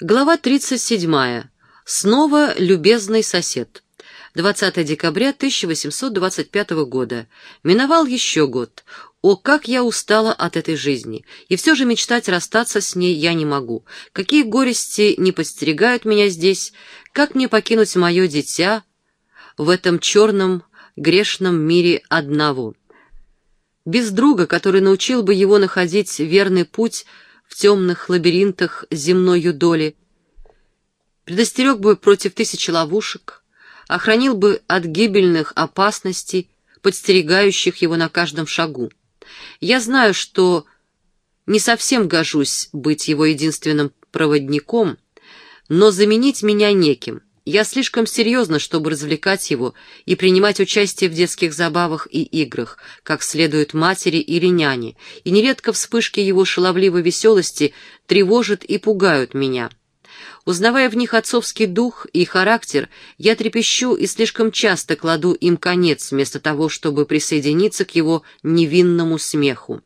Глава 37. Снова любезный сосед. 20 декабря 1825 года. Миновал еще год. О, как я устала от этой жизни! И все же мечтать расстаться с ней я не могу. Какие горести не подстерегают меня здесь, как мне покинуть мое дитя в этом черном грешном мире одного. Без друга, который научил бы его находить верный путь в темных лабиринтах земной юдоли, предостерег бы против тысячи ловушек, охранил бы от гибельных опасностей, подстерегающих его на каждом шагу. Я знаю, что не совсем гожусь быть его единственным проводником, но заменить меня неким. Я слишком серьезно, чтобы развлекать его и принимать участие в детских забавах и играх, как следует матери или няне, и нередко вспышки его шаловливой веселости тревожат и пугают меня. Узнавая в них отцовский дух и характер, я трепещу и слишком часто кладу им конец, вместо того, чтобы присоединиться к его невинному смеху.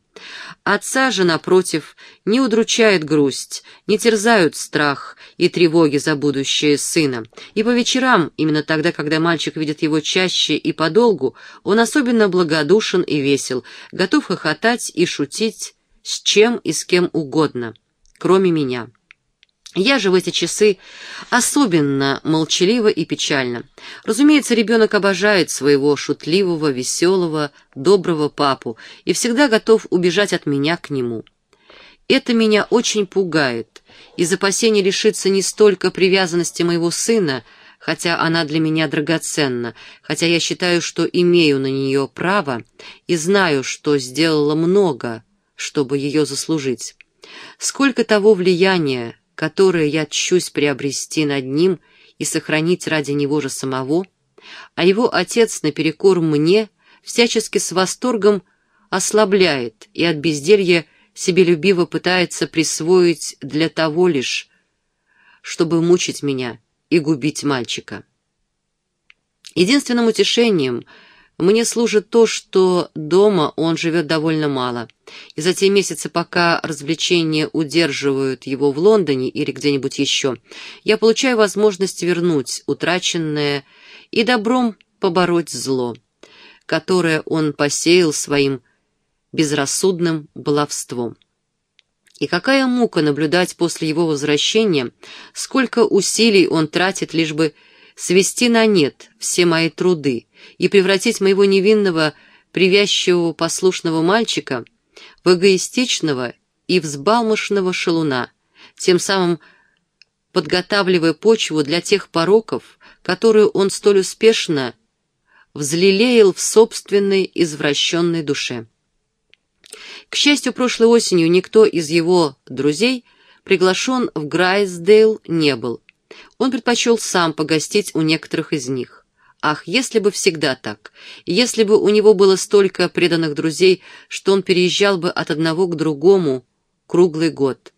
Отца же, напротив, не удручает грусть, не терзают страх и тревоги за будущее сына. И по вечерам, именно тогда, когда мальчик видит его чаще и подолгу, он особенно благодушен и весел, готов хохотать и шутить с чем и с кем угодно, кроме меня. Я же в эти часы особенно молчалива и печальна. Разумеется, ребенок обожает своего шутливого, веселого, доброго папу и всегда готов убежать от меня к нему. Это меня очень пугает, из опасения лишиться не столько привязанности моего сына, хотя она для меня драгоценна, хотя я считаю, что имею на нее право и знаю, что сделала много, чтобы ее заслужить. Сколько того влияния, которое я тщусь приобрести над ним и сохранить ради него же самого, а его отец наперекор мне всячески с восторгом ослабляет и от безделья себелюбиво пытается присвоить для того лишь, чтобы мучить меня и губить мальчика. Единственным утешением — мне служит то, что дома он живет довольно мало, и за те месяцы, пока развлечения удерживают его в Лондоне или где-нибудь еще, я получаю возможность вернуть утраченное и добром побороть зло, которое он посеял своим безрассудным баловством. И какая мука наблюдать после его возвращения, сколько усилий он тратит, лишь бы свести на нет все мои труды и превратить моего невинного, привязчивого, послушного мальчика в эгоистичного и взбалмошного шалуна, тем самым подготавливая почву для тех пороков, которую он столь успешно взлелеял в собственной извращенной душе. К счастью, прошлой осенью никто из его друзей приглашен в Грайсдейл не был, он предпочел сам погостить у некоторых из них. Ах, если бы всегда так! Если бы у него было столько преданных друзей, что он переезжал бы от одного к другому круглый год.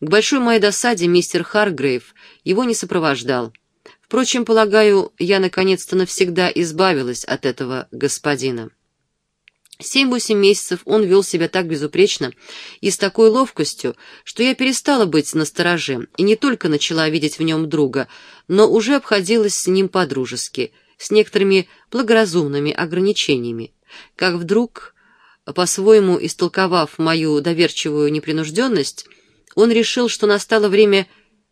К большой моей досаде мистер Харгрейв его не сопровождал. Впрочем, полагаю, я наконец-то навсегда избавилась от этого господина. Семь-восемь месяцев он вел себя так безупречно и с такой ловкостью, что я перестала быть настороже и не только начала видеть в нем друга, но уже обходилась с ним по-дружески, с некоторыми благоразумными ограничениями. Как вдруг, по-своему истолковав мою доверчивую непринужденность, он решил, что настало время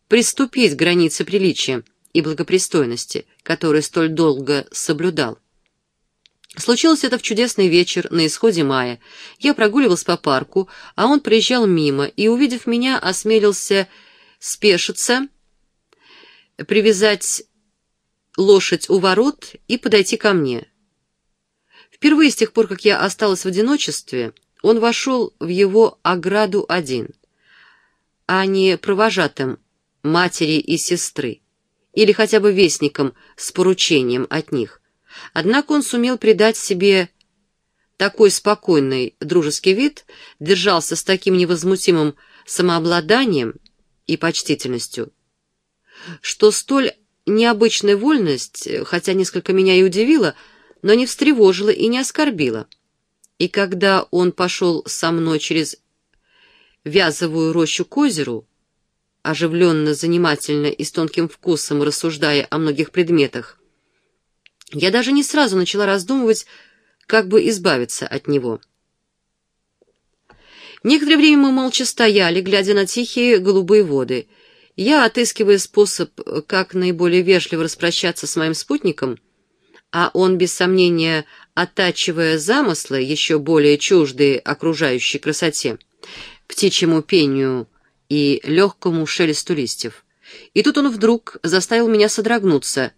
приступить к границе приличия и благопристойности, которые столь долго соблюдал. Случилось это в чудесный вечер на исходе мая. Я прогуливался по парку, а он проезжал мимо и, увидев меня, осмелился спешиться, привязать лошадь у ворот и подойти ко мне. Впервые с тех пор, как я осталась в одиночестве, он вошел в его ограду один, а не провожатым матери и сестры, или хотя бы вестником с поручением от них. Однако он сумел придать себе такой спокойный, дружеский вид, держался с таким невозмутимым самообладанием и почтительностью, что столь необычная вольность, хотя несколько меня и удивила, но не встревожила и не оскорбила. И когда он пошел со мной через вязовую рощу к озеру, оживленно, занимательно и с тонким вкусом рассуждая о многих предметах, я даже не сразу начала раздумывать, как бы избавиться от него. Некоторое время мы молча стояли, глядя на тихие голубые воды. Я, отыскивая способ, как наиболее вежливо распрощаться с моим спутником, а он, без сомнения, оттачивая замыслы, еще более чуждые окружающей красоте, птичьему пению и легкому шелесту листьев. И тут он вдруг заставил меня содрогнуться,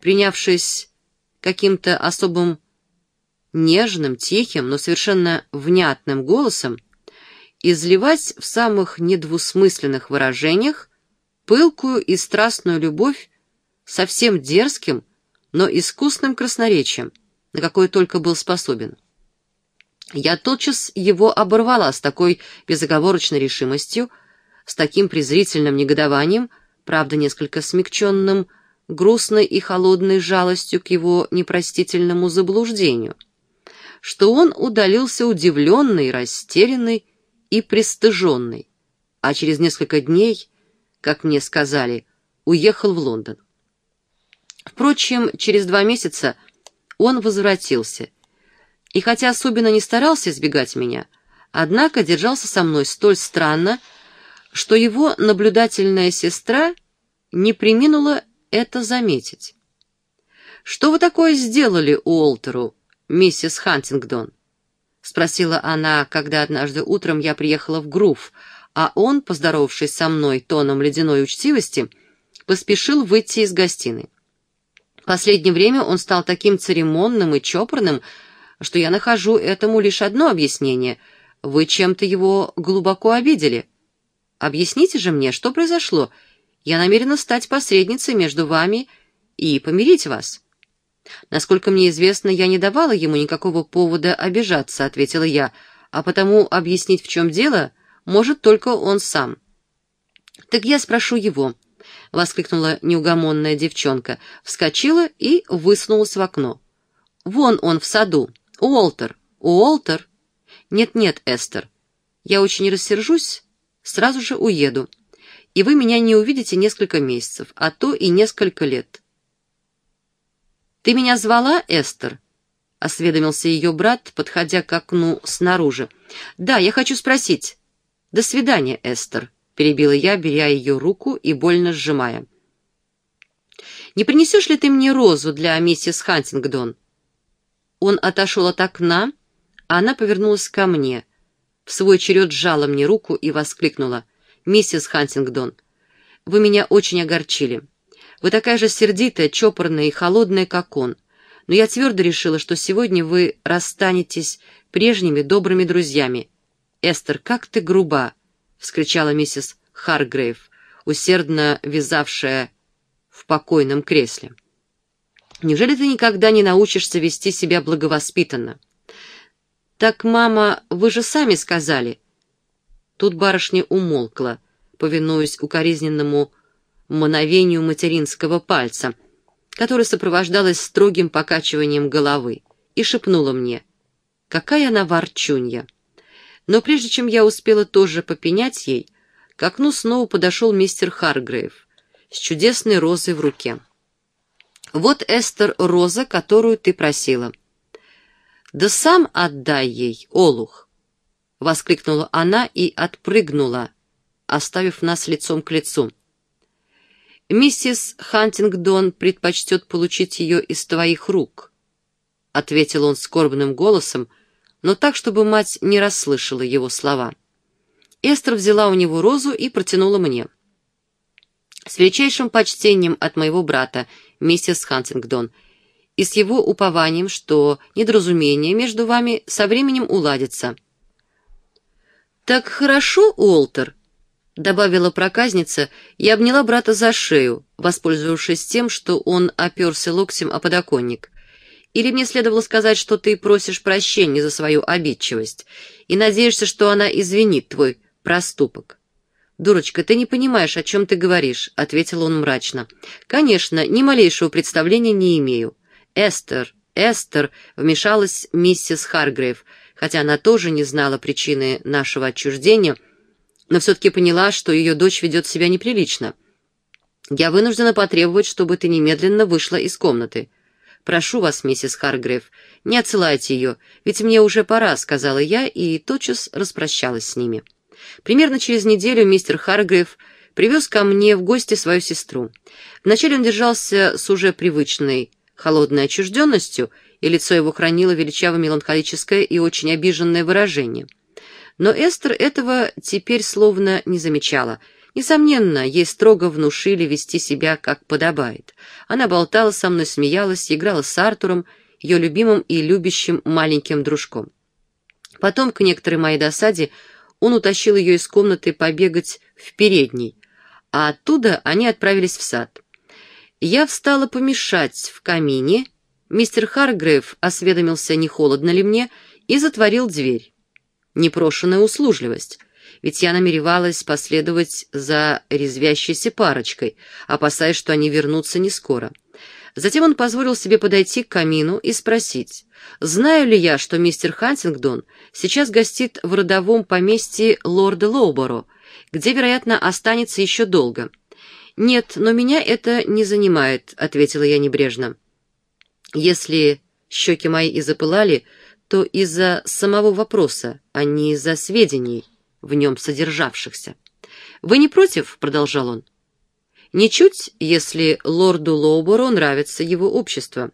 принявшись каким-то особым нежным, тихим, но совершенно внятным голосом, изливать в самых недвусмысленных выражениях пылкую и страстную любовь совсем дерзким, но искусным красноречием, на какое только был способен. Я тотчас его оборвала с такой безоговорочной решимостью, с таким презрительным негодованием, правда, несколько смягченным, грустной и холодной жалостью к его непростительному заблуждению, что он удалился удивленный, растерянный и пристыженный, а через несколько дней, как мне сказали, уехал в Лондон. Впрочем, через два месяца он возвратился, и хотя особенно не старался избегать меня, однако держался со мной столь странно, что его наблюдательная сестра не приминула это заметить. «Что вы такое сделали Уолтеру, миссис Хантингдон?» — спросила она, когда однажды утром я приехала в Грув, а он, поздоровавшись со мной тоном ледяной учтивости, поспешил выйти из гостиной. В последнее время он стал таким церемонным и чопорным, что я нахожу этому лишь одно объяснение. Вы чем-то его глубоко обидели. Объясните же мне, что произошло. Я намерена стать посредницей между вами и помирить вас». «Насколько мне известно, я не давала ему никакого повода обижаться», — ответила я, «а потому объяснить, в чем дело, может только он сам». «Так я спрошу его», — воскликнула неугомонная девчонка, вскочила и высунулась в окно. «Вон он в саду. Уолтер! Уолтер!» «Нет-нет, Эстер, я очень рассержусь, сразу же уеду, и вы меня не увидите несколько месяцев, а то и несколько лет». «Ты меня звала, Эстер?» — осведомился ее брат, подходя к окну снаружи. «Да, я хочу спросить». «До свидания, Эстер», — перебила я, беря ее руку и больно сжимая. «Не принесешь ли ты мне розу для миссис Хантингдон?» Он отошел от окна, а она повернулась ко мне. В свой черед сжала мне руку и воскликнула. «Миссис Хантингдон, вы меня очень огорчили. Вы такая же сердитая, чопорная и холодная, как он. Но я твердо решила, что сегодня вы расстанетесь прежними добрыми друзьями. «Эстер, как ты груба!» — вскричала миссис Харгрейв, усердно вязавшая в покойном кресле. «Неужели ты никогда не научишься вести себя благовоспитанно?» «Так, мама, вы же сами сказали...» Тут барышня умолкла, повинуясь укоризненному мановению материнского пальца, которое сопровождалось строгим покачиванием головы, и шепнула мне, «Какая она ворчунья!» Но прежде чем я успела тоже попенять ей, к окну снова подошел мистер Харгрейв с чудесной розой в руке. «Вот, Эстер, роза, которую ты просила». «Да сам отдай ей, Олух!» — воскликнула она и отпрыгнула, оставив нас лицом к лицу. «Миссис Хантингдон предпочтет получить ее из твоих рук», — ответил он скорбным голосом, но так, чтобы мать не расслышала его слова. Эстер взяла у него розу и протянула мне. «С величайшим почтением от моего брата, миссис Хантингдон, и с его упованием, что недоразумение между вами со временем уладится». «Так хорошо, Уолтер?» добавила проказница и обняла брата за шею, воспользовавшись тем, что он оперся локтем о подоконник. Или мне следовало сказать, что ты просишь прощения за свою обидчивость и надеешься, что она извинит твой проступок. «Дурочка, ты не понимаешь, о чем ты говоришь», — ответил он мрачно. «Конечно, ни малейшего представления не имею. Эстер, Эстер», — вмешалась миссис Харгрейв, хотя она тоже не знала причины нашего отчуждения — но все-таки поняла, что ее дочь ведет себя неприлично. Я вынуждена потребовать, чтобы ты немедленно вышла из комнаты. Прошу вас, миссис Харгрейв, не отсылайте ее, ведь мне уже пора», — сказала я и тотчас распрощалась с ними. Примерно через неделю мистер Харгрейв привез ко мне в гости свою сестру. Вначале он держался с уже привычной холодной отчужденностью, и лицо его хранило величаво-меланхолическое и очень обиженное выражение. Но Эстер этого теперь словно не замечала. Несомненно, ей строго внушили вести себя как подобает. Она болтала со мной, смеялась, играла с Артуром, ее любимым и любящим маленьким дружком. Потом, к некоторой моей досаде, он утащил ее из комнаты побегать в передней, а оттуда они отправились в сад. Я встала помешать в камине, мистер Харгрейв осведомился, не холодно ли мне, и затворил дверь. Непрошенная услужливость, ведь я намеревалась последовать за резвящейся парочкой, опасаясь, что они вернутся не скоро. Затем он позволил себе подойти к камину и спросить, знаю ли я, что мистер Хантингдон сейчас гостит в родовом поместье лорда Лоуборо, где, вероятно, останется еще долго. «Нет, но меня это не занимает», — ответила я небрежно. «Если щеки мои и запылали, то из-за самого вопроса, а не из-за сведений, в нем содержавшихся». «Вы не против?» — продолжал он. «Ничуть, если лорду Лоубору нравится его общество.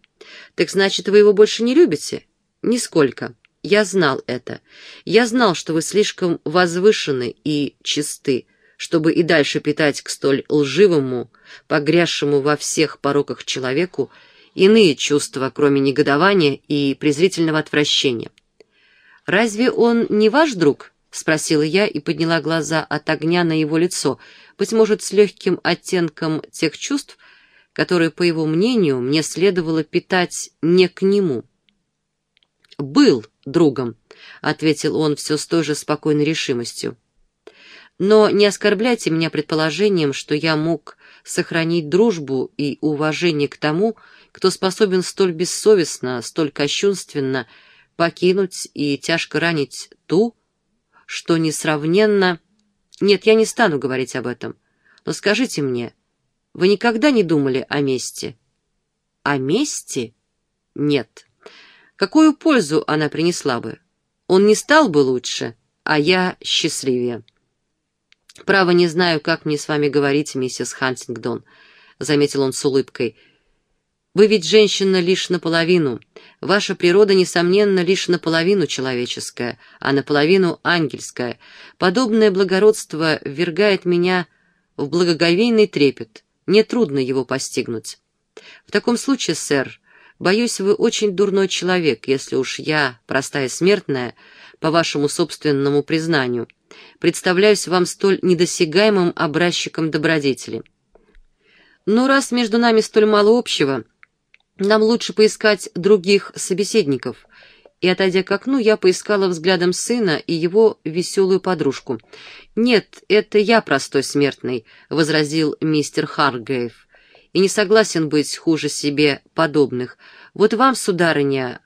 Так значит, вы его больше не любите?» «Нисколько». Я знал это. Я знал, что вы слишком возвышены и чисты, чтобы и дальше питать к столь лживому, погрязшему во всех пороках человеку, иные чувства, кроме негодования и презрительного отвращения. «Разве он не ваш друг?» — спросила я и подняла глаза от огня на его лицо, быть может, с легким оттенком тех чувств, которые, по его мнению, мне следовало питать не к нему. «Был», другом», — ответил он все с той же спокойной решимостью. «Но не оскорбляйте меня предположением, что я мог сохранить дружбу и уважение к тому, кто способен столь бессовестно, столь кощунственно покинуть и тяжко ранить ту, что несравненно... Нет, я не стану говорить об этом. Но скажите мне, вы никогда не думали о мести?» «О мести? Нет». Какую пользу она принесла бы? Он не стал бы лучше, а я счастливее. «Право не знаю, как мне с вами говорить, миссис Хантингдон», — заметил он с улыбкой. «Вы ведь женщина лишь наполовину. Ваша природа, несомненно, лишь наполовину человеческая, а наполовину ангельская. Подобное благородство ввергает меня в благоговейный трепет. Мне трудно его постигнуть. В таком случае, сэр, Боюсь, вы очень дурной человек, если уж я, простая смертная, по вашему собственному признанию, представляюсь вам столь недосягаемым образчиком добродетели. Но раз между нами столь мало общего, нам лучше поискать других собеседников. И, отойдя к окну, я поискала взглядом сына и его веселую подружку. «Нет, это я простой смертный», — возразил мистер Харгрейв и не согласен быть хуже себе подобных. Вот вам, сударыня,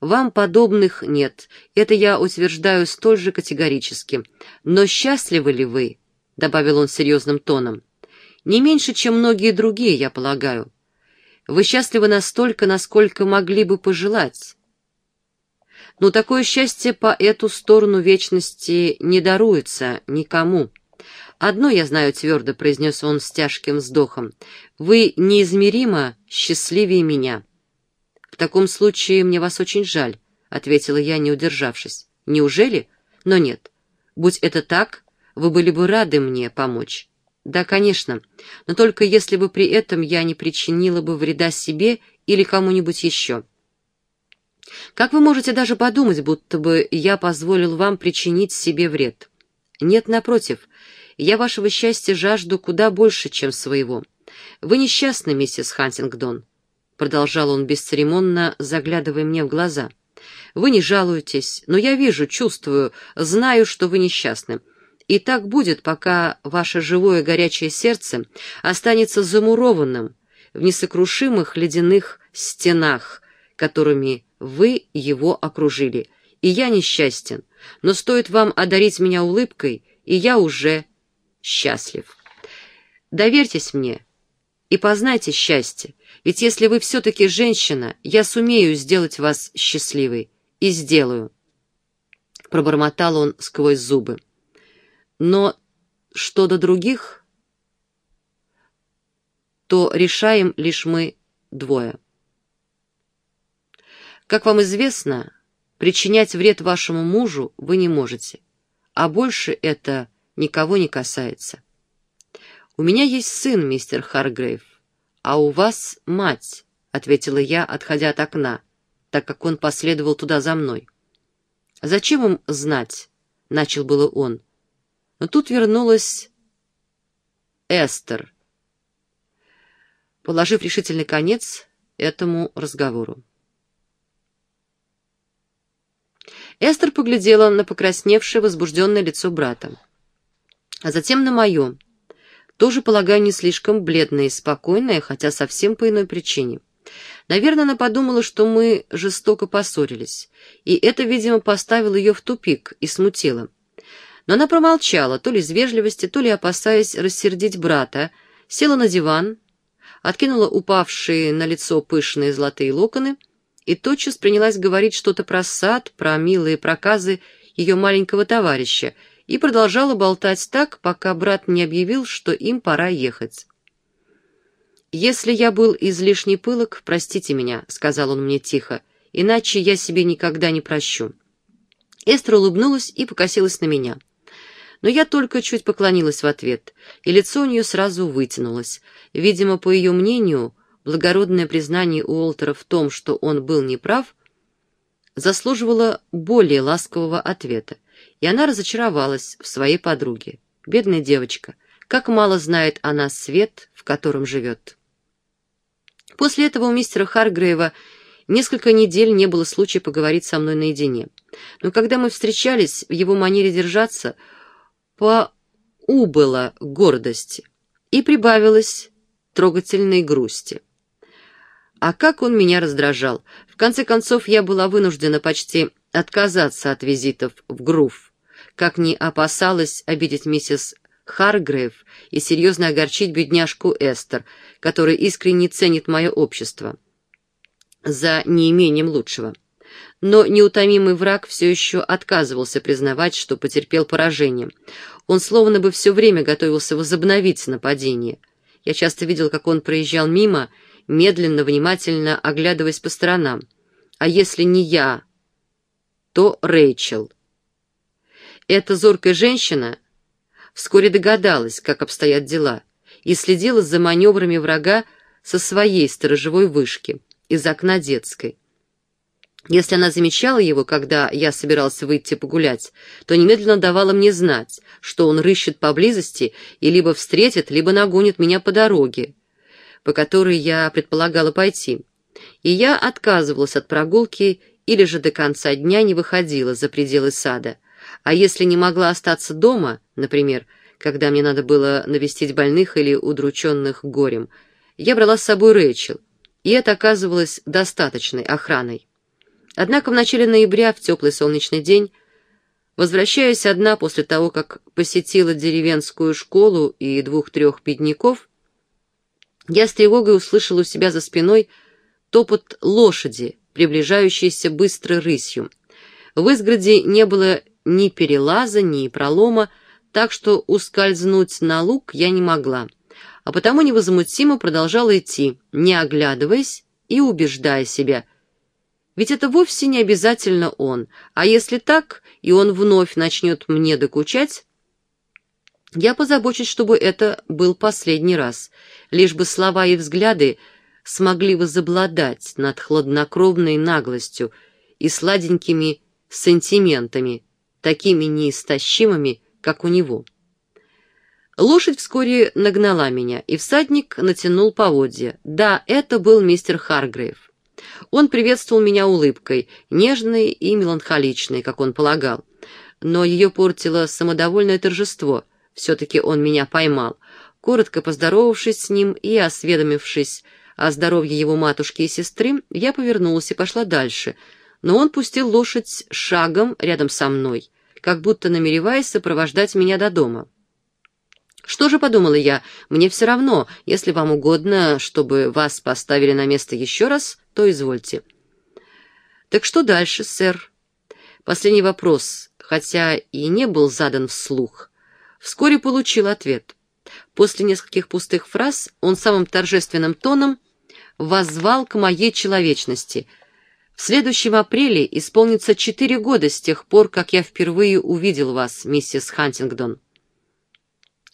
вам подобных нет. Это я утверждаю столь же категорически. Но счастливы ли вы?» — добавил он серьезным тоном. «Не меньше, чем многие другие, я полагаю. Вы счастливы настолько, насколько могли бы пожелать. Но такое счастье по эту сторону вечности не даруется никому». «Одно я знаю твердо», — произнес он с тяжким вздохом. «Вы неизмеримо счастливее меня». «В таком случае мне вас очень жаль», — ответила я, не удержавшись. «Неужели? Но нет. Будь это так, вы были бы рады мне помочь». «Да, конечно, но только если бы при этом я не причинила бы вреда себе или кому-нибудь еще». «Как вы можете даже подумать, будто бы я позволил вам причинить себе вред?» «Нет, напротив, я вашего счастья жажду куда больше, чем своего. Вы несчастны, миссис Хантингдон», — продолжал он бесцеремонно, заглядывая мне в глаза. «Вы не жалуетесь, но я вижу, чувствую, знаю, что вы несчастны. И так будет, пока ваше живое горячее сердце останется замурованным в несокрушимых ледяных стенах, которыми вы его окружили. И я несчастен, но стоит вам одарить меня улыбкой — и я уже счастлив. Доверьтесь мне и познайте счастье, ведь если вы все-таки женщина, я сумею сделать вас счастливой и сделаю. Пробормотал он сквозь зубы. Но что до других, то решаем лишь мы двое. Как вам известно, причинять вред вашему мужу вы не можете, а больше это никого не касается. У меня есть сын, мистер Харгрейв, а у вас мать, — ответила я, отходя от окна, так как он последовал туда за мной. «Зачем им знать?» — начал было он. Но тут вернулась Эстер, положив решительный конец этому разговору. Эстер поглядела на покрасневшее, возбужденное лицо брата, а затем на мое, тоже, полагаю, не слишком бледное и спокойное, хотя совсем по иной причине. Наверное, она подумала, что мы жестоко поссорились, и это, видимо, поставило ее в тупик и смутило. Но она промолчала, то ли из вежливости, то ли опасаясь рассердить брата, села на диван, откинула упавшие на лицо пышные золотые локоны и тотчас принялась говорить что-то про сад, про милые проказы ее маленького товарища, и продолжала болтать так, пока брат не объявил, что им пора ехать. «Если я был излишне пылок, простите меня», — сказал он мне тихо, «иначе я себе никогда не прощу». Эстра улыбнулась и покосилась на меня. Но я только чуть поклонилась в ответ, и лицо у нее сразу вытянулось. Видимо, по ее мнению, благородное признание Уолтера в том, что он был неправ, заслуживало более ласкового ответа и она разочаровалась в своей подруге. Бедная девочка, как мало знает она свет, в котором живет. После этого у мистера Харгрейва несколько недель не было случая поговорить со мной наедине. Но когда мы встречались, в его манере держаться поубыло гордости и прибавилось трогательной грусти. А как он меня раздражал! В конце концов, я была вынуждена почти отказаться от визитов в Грув как не опасалась обидеть миссис Харгрейв и серьезно огорчить бедняжку Эстер, которая искренне ценит мое общество, за неимением лучшего. Но неутомимый враг все еще отказывался признавать, что потерпел поражение. Он словно бы все время готовился возобновить нападение. Я часто видел, как он проезжал мимо, медленно, внимательно оглядываясь по сторонам. А если не я, то Рэйчел — эта зоркая женщина вскоре догадалась, как обстоят дела, и следила за маневрами врага со своей сторожевой вышки, из окна детской. Если она замечала его, когда я собирался выйти погулять, то немедленно давала мне знать, что он рыщет поблизости и либо встретит, либо нагонит меня по дороге, по которой я предполагала пойти. И я отказывалась от прогулки или же до конца дня не выходила за пределы сада, а если не могла остаться дома, например, когда мне надо было навестить больных или удрученных горем, я брала с собой Рэйчел, и это оказывалось достаточной охраной. Однако в начале ноября, в теплый солнечный день, возвращаясь одна после того, как посетила деревенскую школу и двух-трех бедняков, я с тревогой услышала у себя за спиной топот лошади, приближающейся быстро рысью. В изгороде не было ни перелаза, ни пролома, так что ускользнуть на луг я не могла, а потому невозмутимо продолжала идти, не оглядываясь и убеждая себя. Ведь это вовсе не обязательно он, а если так, и он вновь начнет мне докучать, я позабочусь, чтобы это был последний раз, лишь бы слова и взгляды смогли возобладать над хладнокровной наглостью и сладенькими сантиментами, такими неистощимыми, как у него. Лошадь вскоре нагнала меня, и всадник натянул поводья. Да, это был мистер Харгрейв. Он приветствовал меня улыбкой, нежной и меланхоличной, как он полагал. Но ее портило самодовольное торжество. Все-таки он меня поймал. Коротко поздоровавшись с ним и осведомившись о здоровье его матушки и сестры, я повернулась и пошла дальше, но он пустил лошадь шагом рядом со мной, как будто намереваясь сопровождать меня до дома. Что же, подумала я, мне все равно, если вам угодно, чтобы вас поставили на место еще раз, то извольте. Так что дальше, сэр? Последний вопрос, хотя и не был задан вслух, вскоре получил ответ. После нескольких пустых фраз он самым торжественным тоном воззвал к моей человечности. В следующем апреле исполнится четыре года с тех пор, как я впервые увидел вас, миссис Хантингдон.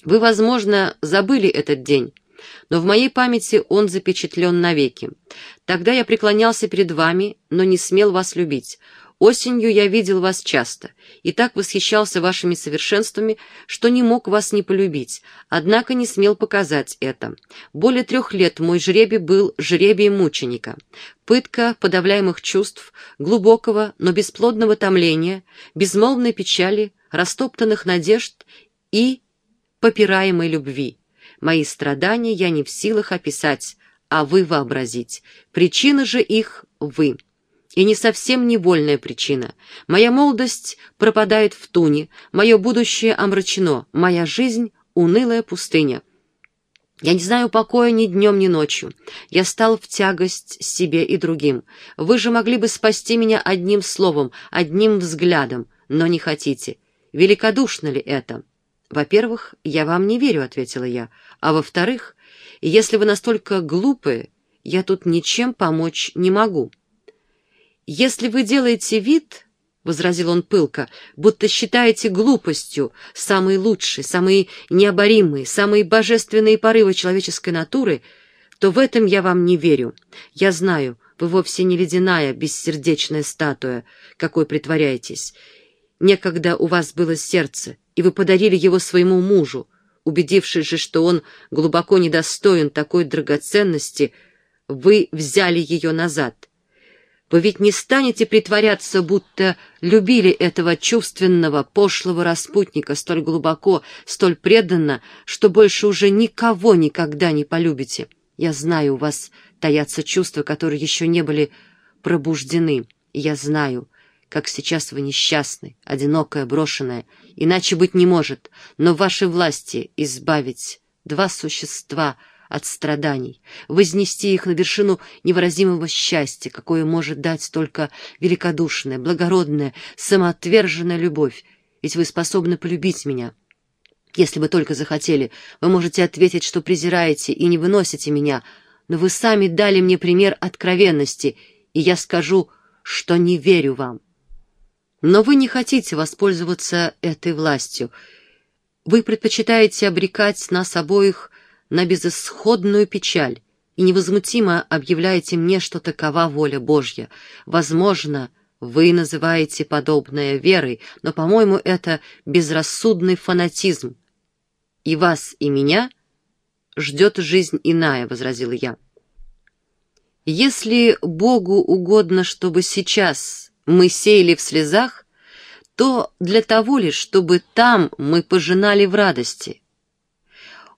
Вы, возможно, забыли этот день, но в моей памяти он запечатлен навеки. Тогда я преклонялся перед вами, но не смел вас любить. Осенью я видел вас часто и так восхищался вашими совершенствами, что не мог вас не полюбить, однако не смел показать это. Более трех лет мой жребий был жребием мученика. Пытка подавляемых чувств, глубокого, но бесплодного томления, безмолвной печали, растоптанных надежд и попираемой любви. Мои страдания я не в силах описать, а вы вообразить. Причина же их — вы. И не совсем невольная причина. Моя молодость пропадает в туне, мое будущее омрачено, моя жизнь — унылая пустыня. Я не знаю покоя ни днем, ни ночью. Я стал в тягость себе и другим. Вы же могли бы спасти меня одним словом, одним взглядом, но не хотите. Великодушно ли это? «Во-первых, я вам не верю», — ответила я. «А во-вторых, если вы настолько глупы, я тут ничем помочь не могу». «Если вы делаете вид, — возразил он пылко, — будто считаете глупостью самые лучшие, самые необоримые, самые божественные порывы человеческой натуры, то в этом я вам не верю. Я знаю, вы вовсе не ледяная, бессердечная статуя, какой притворяетесь. Некогда у вас было сердце, и вы подарили его своему мужу. Убедившись же, что он глубоко недостоин такой драгоценности, вы взяли ее назад. Вы ведь не станете притворяться, будто любили этого чувственного, пошлого распутника столь глубоко, столь преданно, что больше уже никого никогда не полюбите. Я знаю, у вас таятся чувства, которые еще не были пробуждены. я знаю, как сейчас вы несчастны, одинокая, брошенная. Иначе быть не может, но в вашей власти избавить два существа от страданий, вознести их на вершину невыразимого счастья, какое может дать только великодушная, благородная, самоотверженная любовь. Ведь вы способны полюбить меня. Если бы только захотели, вы можете ответить, что презираете и не выносите меня, но вы сами дали мне пример откровенности, и я скажу, что не верю вам. Но вы не хотите воспользоваться этой властью. Вы предпочитаете обрекать нас обоих на безысходную печаль и невозмутимо объявляете мне, что такова воля Божья. Возможно, вы называете подобное верой, но, по-моему, это безрассудный фанатизм. И вас, и меня ждет жизнь иная, — возразила я. Если Богу угодно, чтобы сейчас мы сеяли в слезах, то для того лишь, чтобы там мы пожинали в радости.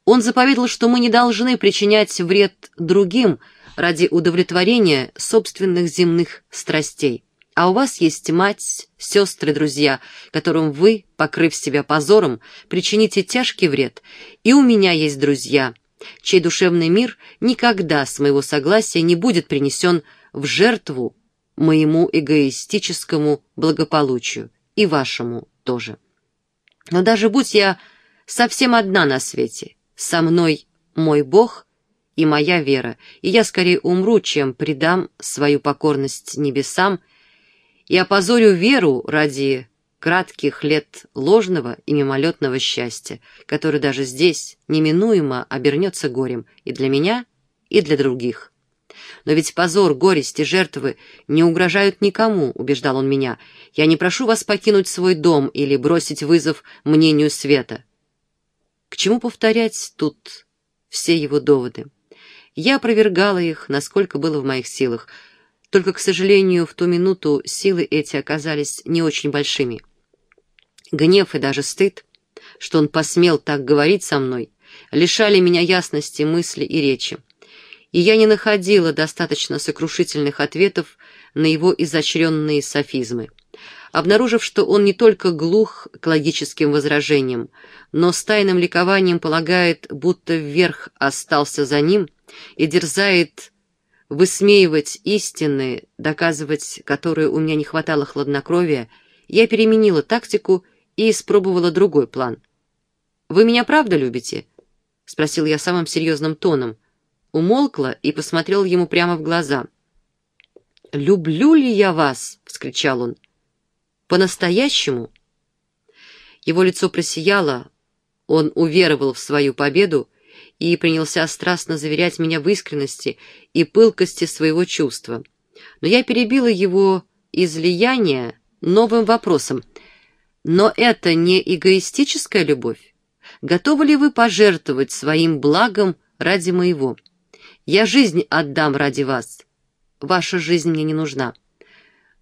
Он заповедал, что мы не должны причинять вред другим ради удовлетворения собственных земных страстей. А у вас есть мать, сестры, друзья, которым вы, покрыв себя позором, причините тяжкий вред. И у меня есть друзья, чей душевный мир никогда с моего согласия не будет принесен в жертву моему эгоистическому благополучию и вашему тоже. Но даже будь я совсем одна на свете, со мной мой Бог и моя вера, и я скорее умру, чем предам свою покорность небесам и опозорю веру ради кратких лет ложного и мимолетного счастья, которое даже здесь неминуемо обернется горем и для меня, и для других. Но ведь позор, горесть и жертвы не угрожают никому, убеждал он меня. Я не прошу вас покинуть свой дом или бросить вызов мнению света. К чему повторять тут все его доводы? Я опровергала их, насколько было в моих силах. Только, к сожалению, в ту минуту силы эти оказались не очень большими. Гнев и даже стыд, что он посмел так говорить со мной, лишали меня ясности мысли и речи и я не находила достаточно сокрушительных ответов на его изощренные софизмы. Обнаружив, что он не только глух к логическим возражениям, но с тайным ликованием полагает, будто вверх остался за ним и дерзает высмеивать истины, доказывать которые у меня не хватало хладнокровия, я переменила тактику и испробовала другой план. «Вы меня правда любите?» — спросил я самым серьезным тоном. Умолкла и посмотрел ему прямо в глаза. «Люблю ли я вас?» — вскричал он. «По-настоящему?» Его лицо просияло, он уверовал в свою победу и принялся страстно заверять меня в искренности и пылкости своего чувства. Но я перебила его излияние новым вопросом. «Но это не эгоистическая любовь? Готовы ли вы пожертвовать своим благом ради моего? Я жизнь отдам ради вас. Ваша жизнь мне не нужна.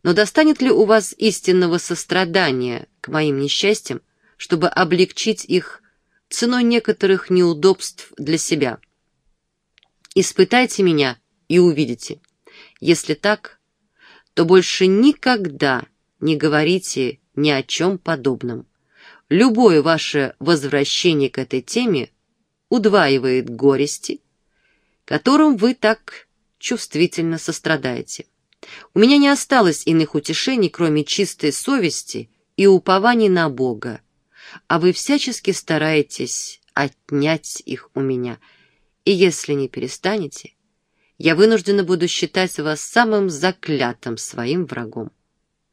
Но достанет ли у вас истинного сострадания к моим несчастьям, чтобы облегчить их ценой некоторых неудобств для себя. Испытайте меня и увидите. Если так, то больше никогда не говорите ни о чем подобном. Любое ваше возвращение к этой теме удваивает горести, которым вы так чувствительно сострадаете. У меня не осталось иных утешений, кроме чистой совести и упований на Бога, а вы всячески стараетесь отнять их у меня. И если не перестанете, я вынуждена буду считать вас самым заклятым своим врагом.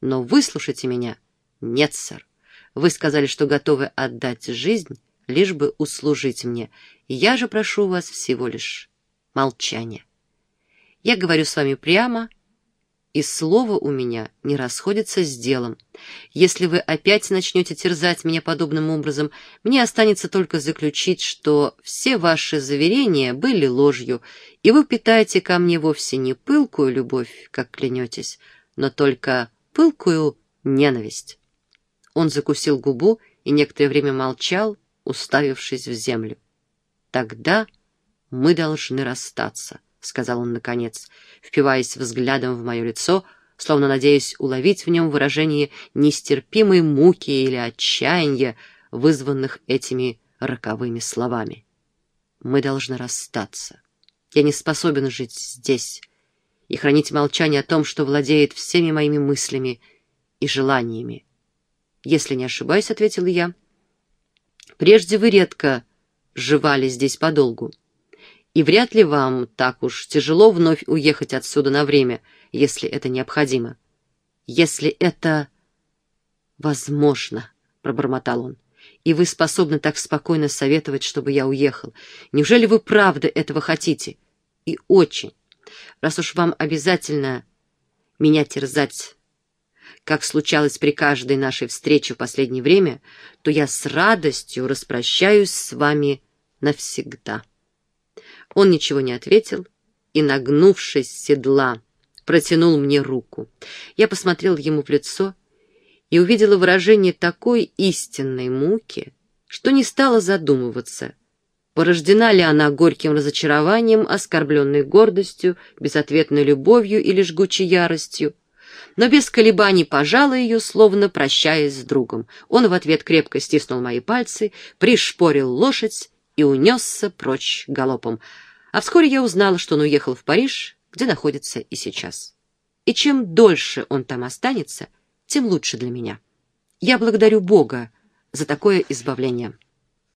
Но выслушайте меня. Нет, сэр. Вы сказали, что готовы отдать жизнь, лишь бы услужить мне. Я же прошу вас всего лишь молчания. Я говорю с вами прямо и слово у меня не расходится с делом. Если вы опять начнете терзать меня подобным образом, мне останется только заключить, что все ваши заверения были ложью, и вы питаете ко мне вовсе не пылкую любовь, как клянетесь, но только пылкую ненависть». Он закусил губу и некоторое время молчал, уставившись в землю. «Тогда мы должны расстаться», — сказал он наконец, впиваясь взглядом в мое лицо, словно надеясь уловить в нем выражение нестерпимой муки или отчаяния, вызванных этими роковыми словами. «Мы должны расстаться. Я не способен жить здесь и хранить молчание о том, что владеет всеми моими мыслями и желаниями. Если не ошибаюсь, — ответил я, — прежде вы редко жевали здесь подолгу и вряд ли вам так уж тяжело вновь уехать отсюда на время, если это необходимо. Если это возможно, — пробормотал он, — и вы способны так спокойно советовать, чтобы я уехал. Неужели вы правда этого хотите? И очень. Раз уж вам обязательно меня терзать, как случалось при каждой нашей встрече в последнее время, то я с радостью распрощаюсь с вами навсегда. Он ничего не ответил и, нагнувшись с седла, протянул мне руку. Я посмотрел ему в лицо и увидела выражение такой истинной муки, что не стала задумываться, порождена ли она горьким разочарованием, оскорбленной гордостью, безответной любовью или жгучей яростью. Но без колебаний пожала ее, словно прощаясь с другом. Он в ответ крепко стиснул мои пальцы, пришпорил лошадь и унесся прочь галопом. А вскоре я узнала, что он уехал в Париж, где находится и сейчас. И чем дольше он там останется, тем лучше для меня. Я благодарю Бога за такое избавление.